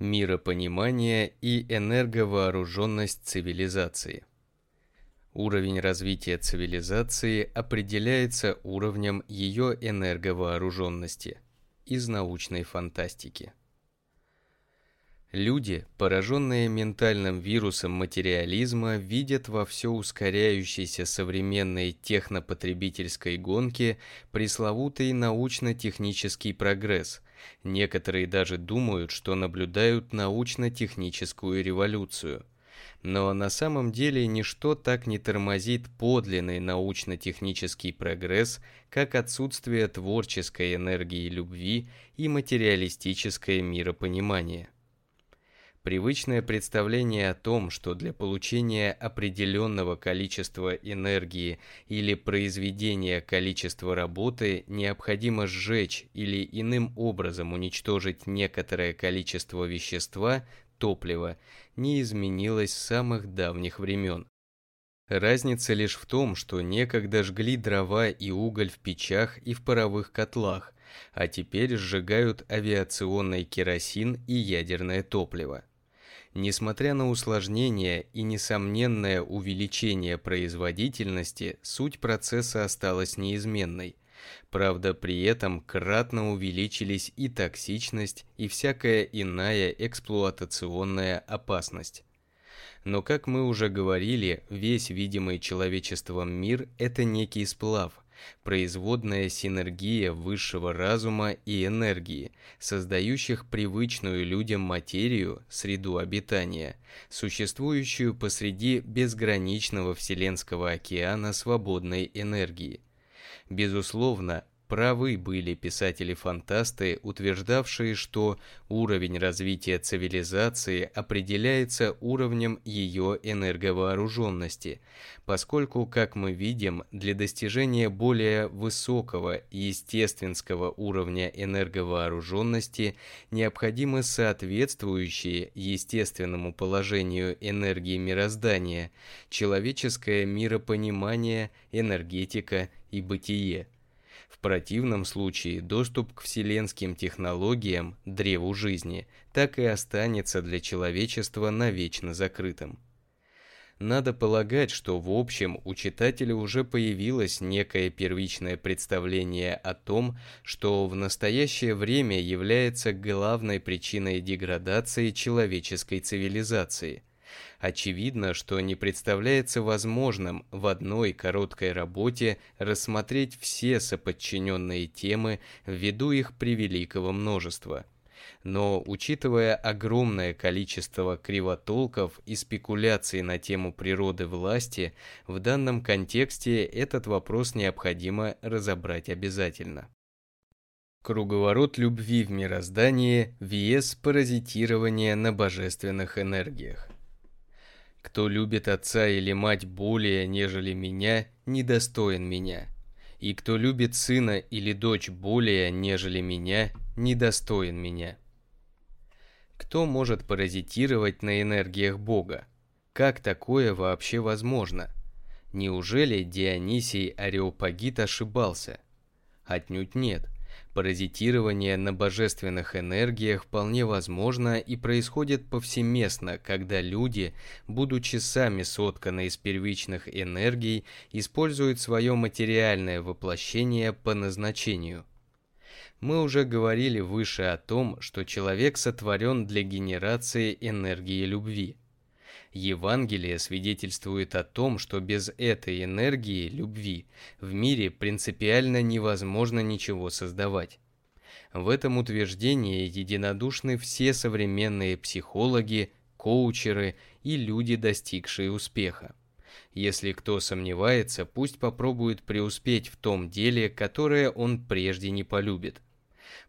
Миропонимание и энерговооруженность цивилизации. Уровень развития цивилизации определяется уровнем ее энерговооруженности из научной фантастики. Люди, пораженные ментальным вирусом материализма, видят во все ускоряющейся современной технопотребительской гонке пресловутый научно-технический прогресс – Некоторые даже думают, что наблюдают научно-техническую революцию. Но на самом деле ничто так не тормозит подлинный научно-технический прогресс, как отсутствие творческой энергии любви и материалистическое миропонимание. Привычное представление о том, что для получения определенного количества энергии или произведения количества работы необходимо сжечь или иным образом уничтожить некоторое количество вещества, топлива, не изменилось с самых давних времен. Разница лишь в том, что некогда жгли дрова и уголь в печах и в паровых котлах, а теперь сжигают авиационный керосин и ядерное топливо. Несмотря на усложнение и несомненное увеличение производительности, суть процесса осталась неизменной. Правда, при этом кратно увеличились и токсичность, и всякая иная эксплуатационная опасность. Но, как мы уже говорили, весь видимый человечеством мир – это некий сплав – производная синергия высшего разума и энергии, создающих привычную людям материю, среду обитания, существующую посреди безграничного Вселенского океана свободной энергии. Безусловно, Правы были писатели-фантасты, утверждавшие, что уровень развития цивилизации определяется уровнем ее энерговооруженности, поскольку, как мы видим, для достижения более высокого естественского уровня энерговооруженности необходимы соответствующие естественному положению энергии мироздания, человеческое миропонимание, энергетика и бытие. В противном случае доступ к вселенским технологиям, древу жизни, так и останется для человечества навечно закрытым. Надо полагать, что в общем у читателя уже появилось некое первичное представление о том, что в настоящее время является главной причиной деградации человеческой цивилизации – Очевидно, что не представляется возможным в одной короткой работе рассмотреть все соподчиненные темы ввиду их превеликого множества. Но, учитывая огромное количество кривотолков и спекуляций на тему природы власти, в данном контексте этот вопрос необходимо разобрать обязательно. Круговорот любви в мироздании – вес паразитирования на божественных энергиях. Кто любит отца или мать более, нежели меня, недостоин меня. И кто любит сына или дочь более, нежели меня, недостоин меня. Кто может паразитировать на энергиях Бога? Как такое вообще возможно? Неужели Дионисий Ареопагит ошибался? Отнюдь нет. Паразитирование на божественных энергиях вполне возможно и происходит повсеместно, когда люди, будучи сами сотканы из первичных энергий, используют свое материальное воплощение по назначению. Мы уже говорили выше о том, что человек сотворен для генерации энергии любви. Евангелие свидетельствует о том, что без этой энергии, любви, в мире принципиально невозможно ничего создавать. В этом утверждении единодушны все современные психологи, коучеры и люди, достигшие успеха. Если кто сомневается, пусть попробует преуспеть в том деле, которое он прежде не полюбит.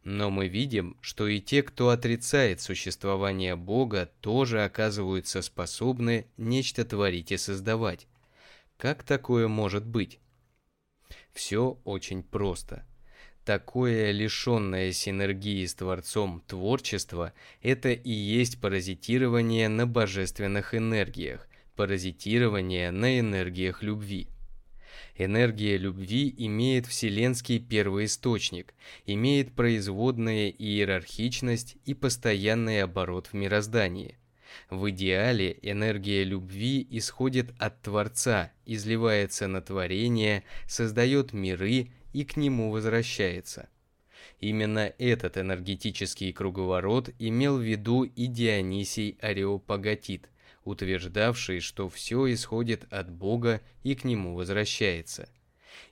Но мы видим, что и те, кто отрицает существование Бога, тоже оказываются способны нечто творить и создавать. Как такое может быть? Все очень просто. Такое лишенное синергии с Творцом творчество – это и есть паразитирование на божественных энергиях, паразитирование на энергиях любви. Энергия любви имеет вселенский первоисточник, имеет производные иерархичность и постоянный оборот в мироздании. В идеале энергия любви исходит от Творца, изливается на творение, создает миры и к нему возвращается. Именно этот энергетический круговорот имел в виду и Дионисий Ареопагатит, утверждавший, что все исходит от Бога и к нему возвращается.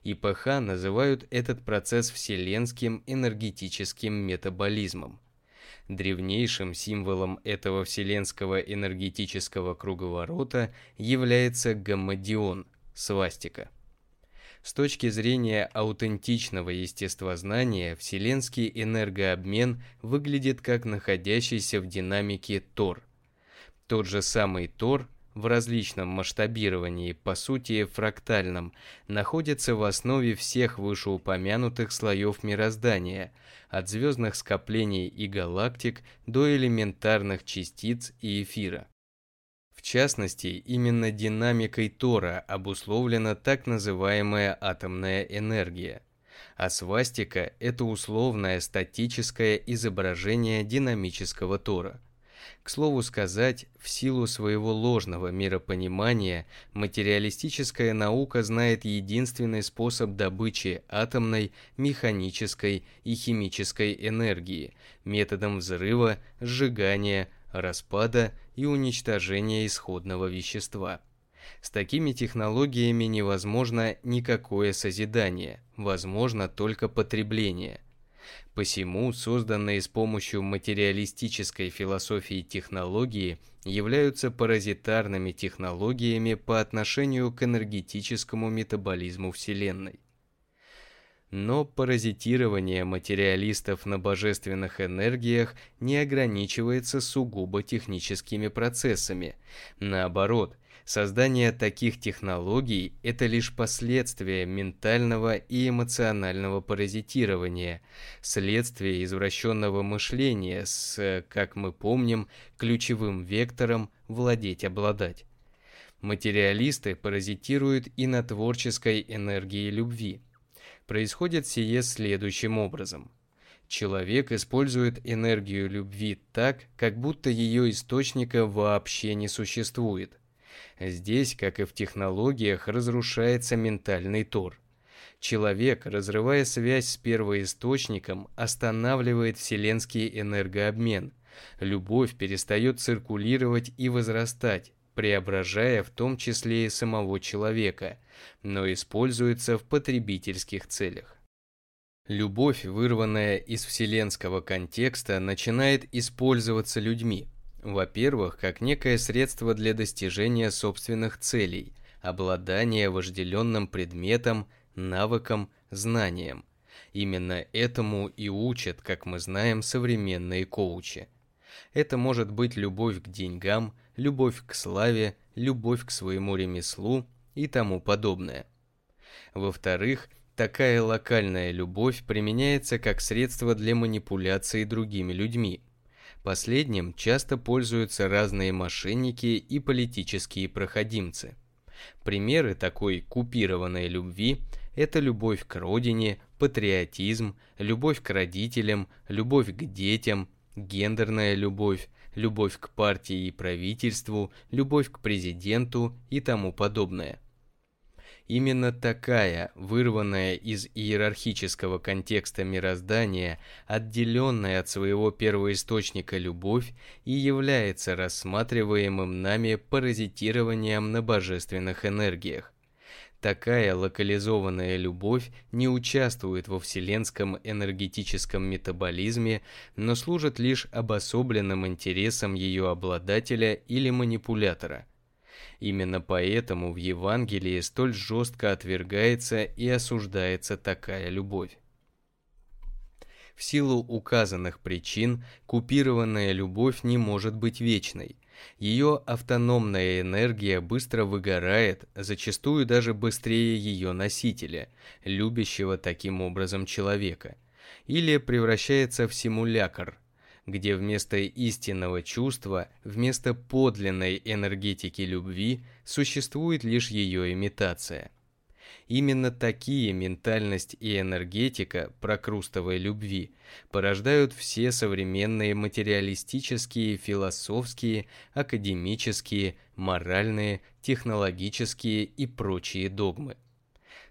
ИПХ называют этот процесс вселенским энергетическим метаболизмом. Древнейшим символом этого вселенского энергетического круговорота является гаммадион – свастика. С точки зрения аутентичного естествознания, вселенский энергообмен выглядит как находящийся в динамике Тор. Тот же самый Тор в различном масштабировании, по сути фрактальном, находится в основе всех вышеупомянутых слоев мироздания, от звездных скоплений и галактик до элементарных частиц и эфира. В частности, именно динамикой Тора обусловлена так называемая атомная энергия. А свастика – это условное статическое изображение динамического Тора – к слову сказать, в силу своего ложного миропонимания, материалистическая наука знает единственный способ добычи атомной, механической и химической энергии методом взрыва, сжигания, распада и уничтожения исходного вещества. С такими технологиями невозможно никакое созидание, возможно только потребление – Посему созданные с помощью материалистической философии технологии являются паразитарными технологиями по отношению к энергетическому метаболизму Вселенной. Но паразитирование материалистов на божественных энергиях не ограничивается сугубо техническими процессами. Наоборот – Создание таких технологий – это лишь последствие ментального и эмоционального паразитирования, следствие извращенного мышления с, как мы помним, ключевым вектором «владеть-обладать». Материалисты паразитируют и на творческой энергии любви. Происходит сие следующим образом – Человек использует энергию любви так, как будто ее источника вообще не существует. Здесь, как и в технологиях, разрушается ментальный тор. Человек, разрывая связь с первоисточником, останавливает вселенский энергообмен. Любовь перестает циркулировать и возрастать, преображая в том числе и самого человека, но используется в потребительских целях. Любовь, вырванная из вселенского контекста, начинает использоваться людьми, во-первых, как некое средство для достижения собственных целей, обладания вожделенным предметом, навыком, знанием. Именно этому и учат, как мы знаем, современные коучи. Это может быть любовь к деньгам, любовь к славе, любовь к своему ремеслу и тому подобное. Во-вторых, такая локальная любовь применяется как средство для манипуляции другими людьми – Последним часто пользуются разные мошенники и политические проходимцы. Примеры такой купированной любви – это любовь к родине, патриотизм, любовь к родителям, любовь к детям, гендерная любовь, любовь к партии и правительству, любовь к президенту и тому подобное – Именно такая, вырванная из иерархического контекста мироздания, отделенная от своего первоисточника любовь и является рассматриваемым нами паразитированием на божественных энергиях. Такая локализованная любовь не участвует во вселенском энергетическом метаболизме, но служит лишь обособленным интересам ее обладателя или манипулятора – Именно поэтому в Евангелии столь жестко отвергается и осуждается такая любовь. В силу указанных причин купированная любовь не может быть вечной. Ее автономная энергия быстро выгорает, зачастую даже быстрее ее носителя, любящего таким образом человека, или превращается в симулякр – где вместо истинного чувства, вместо подлинной энергетики любви существует лишь ее имитация. Именно такие ментальность и энергетика прокрустовой любви порождают все современные материалистические, философские, академические, моральные, технологические и прочие догмы.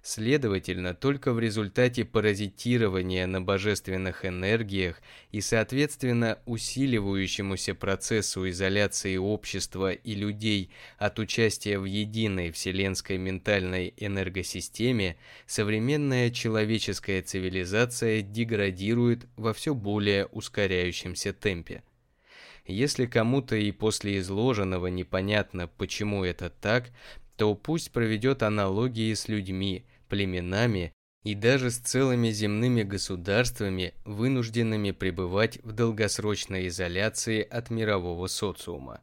Следовательно, только в результате паразитирования на божественных энергиях и, соответственно, усиливающемуся процессу изоляции общества и людей от участия в единой вселенской ментальной энергосистеме, современная человеческая цивилизация деградирует во все более ускоряющемся темпе. Если кому-то и после изложенного непонятно, почему это так, то пусть проведет аналогии с людьми – племенами и даже с целыми земными государствами, вынужденными пребывать в долгосрочной изоляции от мирового социума.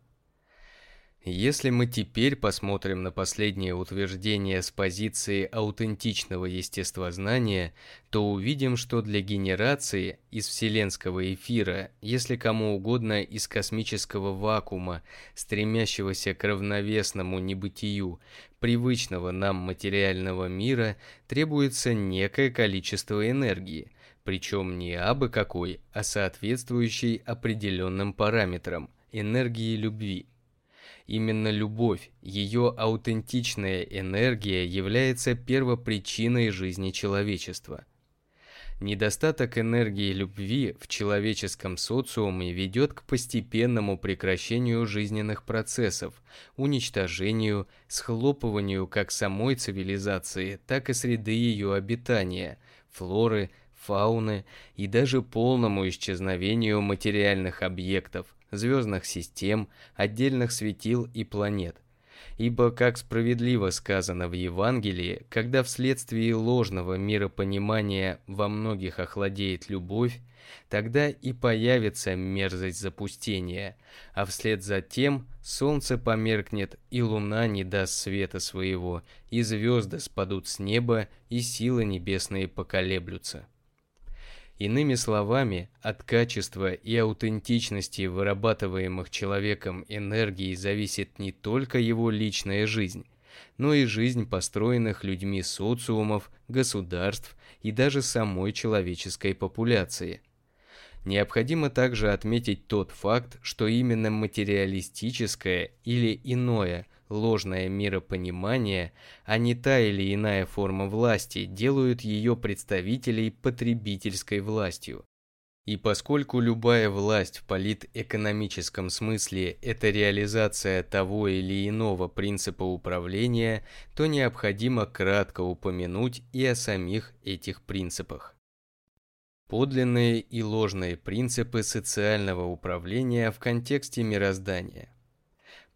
Если мы теперь посмотрим на последнее утверждение с позиции аутентичного естествознания, то увидим, что для генерации из вселенского эфира, если кому угодно из космического вакуума, стремящегося к равновесному небытию, привычного нам материального мира, требуется некое количество энергии, причем не абы какой, а соответствующей определенным параметрам – энергии любви – Именно любовь, ее аутентичная энергия является первопричиной жизни человечества. Недостаток энергии любви в человеческом социуме ведет к постепенному прекращению жизненных процессов, уничтожению, схлопыванию как самой цивилизации, так и среды ее обитания, флоры, фауны и даже полному исчезновению материальных объектов, звездных систем, отдельных светил и планет. Ибо, как справедливо сказано в Евангелии, когда вследствие ложного миропонимания во многих охладеет любовь, тогда и появится мерзость запустения, а вслед за тем солнце померкнет, и луна не даст света своего, и звезды спадут с неба, и силы небесные поколеблются. Иными словами, от качества и аутентичности вырабатываемых человеком энергии зависит не только его личная жизнь, но и жизнь построенных людьми социумов, государств и даже самой человеческой популяции. Необходимо также отметить тот факт, что именно материалистическое или иное – ложное миропонимание, а не та или иная форма власти, делают ее представителей потребительской властью. И поскольку любая власть в политэкономическом смысле – это реализация того или иного принципа управления, то необходимо кратко упомянуть и о самих этих принципах. Подлинные и ложные принципы социального управления в контексте мироздания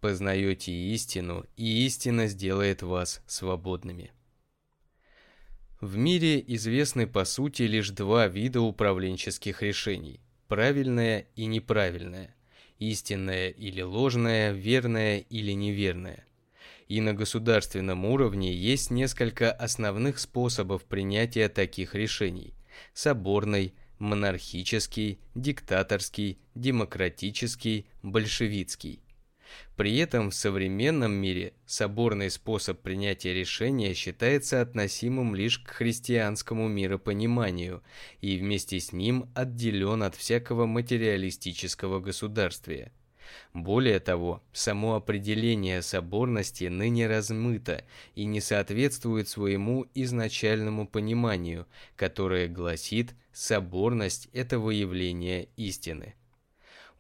познаете истину, и истина сделает вас свободными. В мире известны по сути лишь два вида управленческих решений – правильное и неправильное, истинное или ложное, верное или неверное. И на государственном уровне есть несколько основных способов принятия таких решений – соборный, монархический, диктаторский, демократический, большевистский – при этом в современном мире соборный способ принятия решения считается относимым лишь к христианскому миропониманию и вместе с ним отделен от всякого материалистического государствия. Более того, само определение соборности ныне размыто и не соответствует своему изначальному пониманию, которое гласит «соборность – это выявление истины».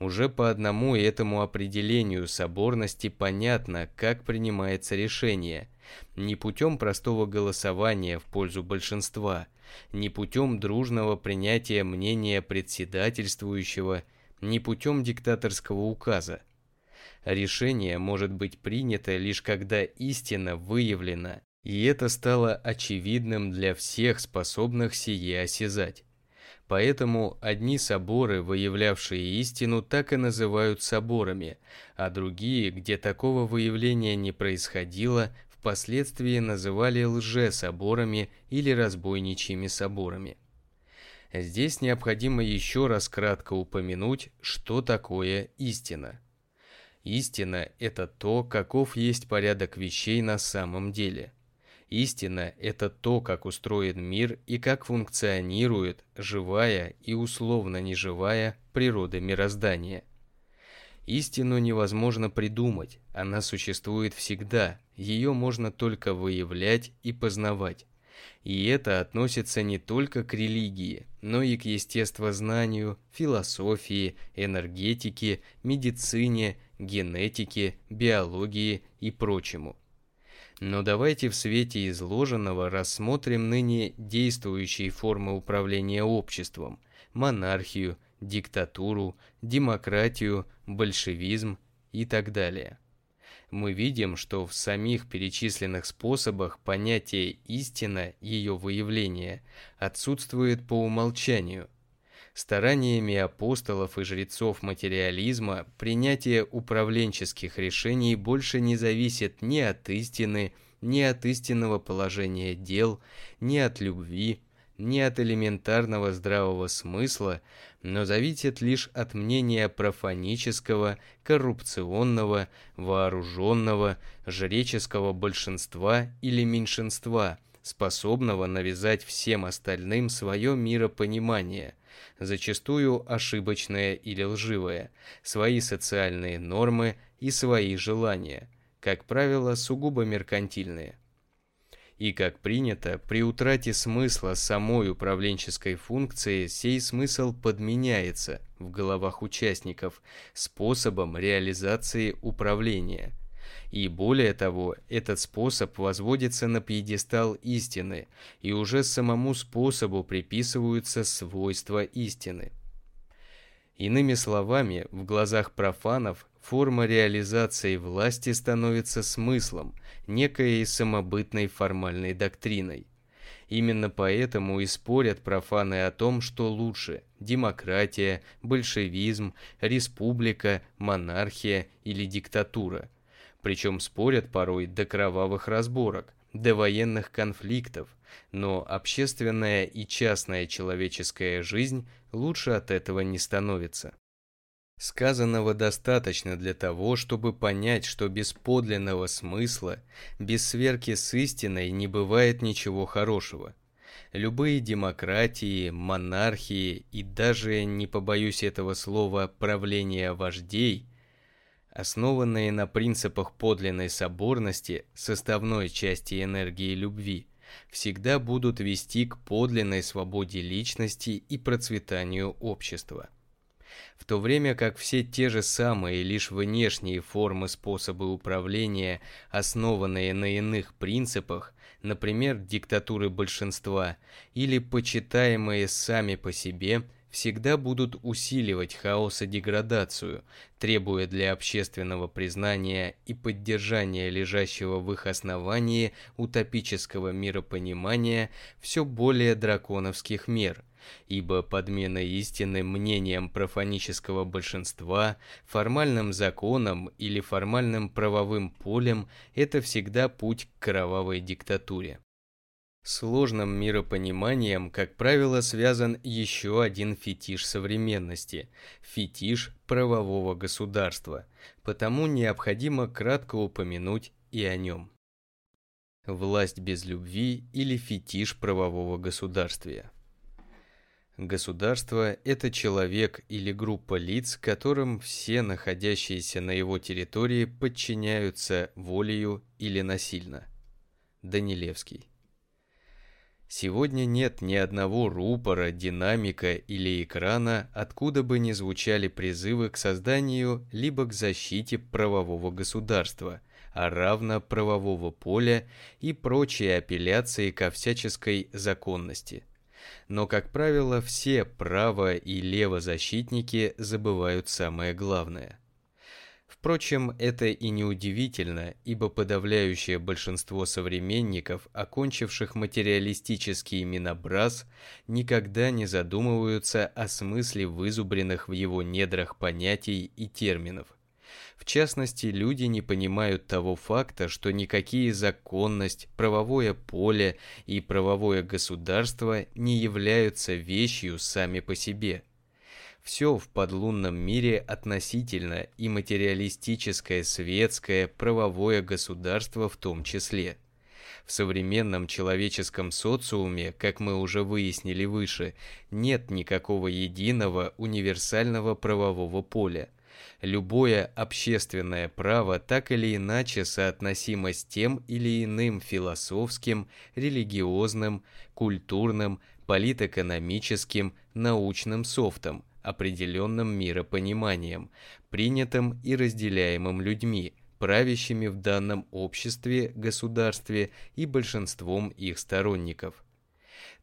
Уже по одному этому определению соборности понятно, как принимается решение. Не путем простого голосования в пользу большинства, не путем дружного принятия мнения председательствующего, не путем диктаторского указа. Решение может быть принято лишь когда истина выявлена, и это стало очевидным для всех способных сие осязать. Поэтому одни соборы, выявлявшие истину, так и называют соборами, а другие, где такого выявления не происходило, впоследствии называли лже-соборами или разбойничьими соборами. Здесь необходимо еще раз кратко упомянуть, что такое истина. Истина – это то, каков есть порядок вещей на самом деле – Истина – это то, как устроен мир и как функционирует живая и условно неживая природа мироздания. Истину невозможно придумать, она существует всегда, ее можно только выявлять и познавать. И это относится не только к религии, но и к естествознанию, философии, энергетике, медицине, генетике, биологии и прочему. Но давайте в свете изложенного рассмотрим ныне действующие формы управления обществом – монархию, диктатуру, демократию, большевизм и так далее. Мы видим, что в самих перечисленных способах понятие «истина», ее выявление, отсутствует по умолчанию. Стараниями апостолов и жрецов материализма принятие управленческих решений больше не зависит ни от истины, ни от истинного положения дел, ни от любви, ни от элементарного здравого смысла, но зависит лишь от мнения профанического, коррупционного, вооруженного, жреческого большинства или меньшинства, способного навязать всем остальным свое миропонимание, зачастую ошибочное или лживое, свои социальные нормы и свои желания, как правило, сугубо меркантильные. И, как принято, при утрате смысла самой управленческой функции сей смысл подменяется в головах участников способом реализации управления. И более того, этот способ возводится на пьедестал истины, и уже самому способу приписываются свойства истины. Иными словами, в глазах профанов форма реализации власти становится смыслом, некой самобытной формальной доктриной. Именно поэтому и спорят профаны о том, что лучше – демократия, большевизм, республика, монархия или диктатура. Причем спорят порой до кровавых разборок, до военных конфликтов, но общественная и частная человеческая жизнь лучше от этого не становится. Сказанного достаточно для того, чтобы понять, что без подлинного смысла, без сверки с истиной не бывает ничего хорошего. Любые демократии, монархии и даже, не побоюсь этого слова, правления вождей, основанные на принципах подлинной соборности, составной части энергии любви, всегда будут вести к подлинной свободе личности и процветанию общества. В то время как все те же самые лишь внешние формы способы управления, основанные на иных принципах, например, диктатуры большинства, или почитаемые сами по себе, всегда будут усиливать хаос и деградацию, требуя для общественного признания и поддержания лежащего в их основании утопического миропонимания все более драконовских мер, ибо подмена истины мнением профанического большинства, формальным законом или формальным правовым полем – это всегда путь к кровавой диктатуре. Сложным миропониманием, как правило, связан еще один фетиш современности – фетиш правового государства, потому необходимо кратко упомянуть и о нем. Власть без любви или фетиш правового государствия. Государство – это человек или группа лиц, которым все находящиеся на его территории подчиняются волею или насильно. Данилевский. Сегодня нет ни одного рупора, динамика или экрана, откуда бы не звучали призывы к созданию либо к защите правового государства, а равно правового поля и прочие апелляции ко всяческой законности – но, как правило, все право- и левозащитники забывают самое главное. Впрочем, это и не удивительно, ибо подавляющее большинство современников, окончивших материалистический минобраз, никогда не задумываются о смысле вызубренных в его недрах понятий и терминов. В частности, люди не понимают того факта, что никакие законность, правовое поле и правовое государство не являются вещью сами по себе. Все в подлунном мире относительно и материалистическое светское правовое государство в том числе – В современном человеческом социуме, как мы уже выяснили выше, нет никакого единого универсального правового поля. Любое общественное право так или иначе соотносимо с тем или иным философским, религиозным, культурным, политэкономическим, научным софтом, определенным миропониманием, принятым и разделяемым людьми, правящими в данном обществе, государстве и большинством их сторонников.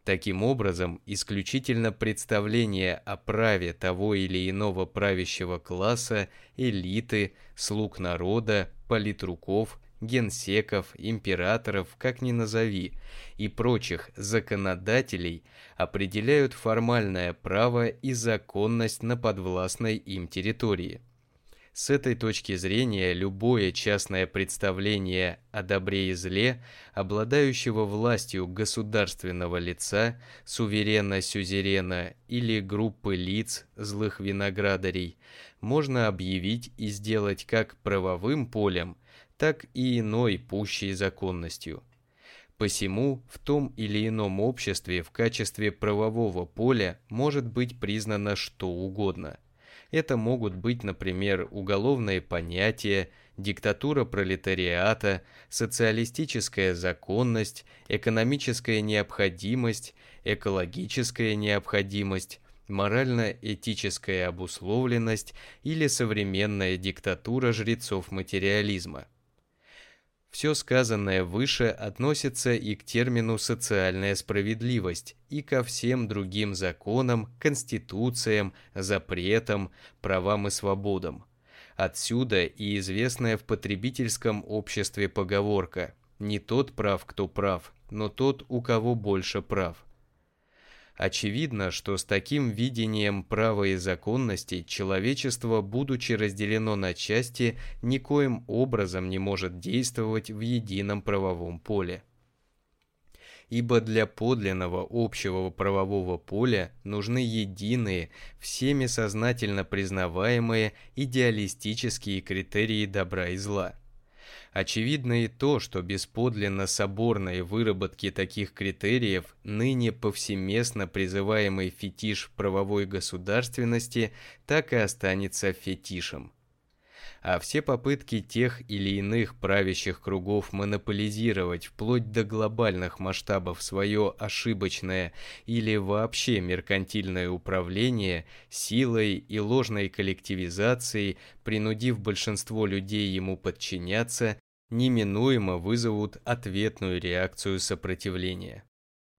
Таким образом, исключительно представление о праве того или иного правящего класса, элиты, слуг народа, политруков, генсеков, императоров, как ни назови, и прочих законодателей определяют формальное право и законность на подвластной им территории. С этой точки зрения любое частное представление о добре и зле, обладающего властью государственного лица, суверена-сюзерена или группы лиц, злых виноградарей, можно объявить и сделать как правовым полем, так и иной пущей законностью. Посему в том или ином обществе в качестве правового поля может быть признано что угодно – это могут быть, например, уголовные понятия, диктатура пролетариата, социалистическая законность, экономическая необходимость, экологическая необходимость, морально-этическая обусловленность или современная диктатура жрецов материализма. Все сказанное выше относится и к термину «социальная справедливость», и ко всем другим законам, конституциям, запретам, правам и свободам. Отсюда и известная в потребительском обществе поговорка «не тот прав, кто прав, но тот, у кого больше прав». Очевидно, что с таким видением права и законности человечество, будучи разделено на части, никоим образом не может действовать в едином правовом поле. Ибо для подлинного общего правового поля нужны единые, всеми сознательно признаваемые идеалистические критерии добра и зла – Очевидно и то, что без подлинно соборной выработки таких критериев ныне повсеместно призываемый фетиш правовой государственности так и останется фетишем. А все попытки тех или иных правящих кругов монополизировать вплоть до глобальных масштабов свое ошибочное или вообще меркантильное управление силой и ложной коллективизацией, принудив большинство людей ему подчиняться, неминуемо вызовут ответную реакцию сопротивления.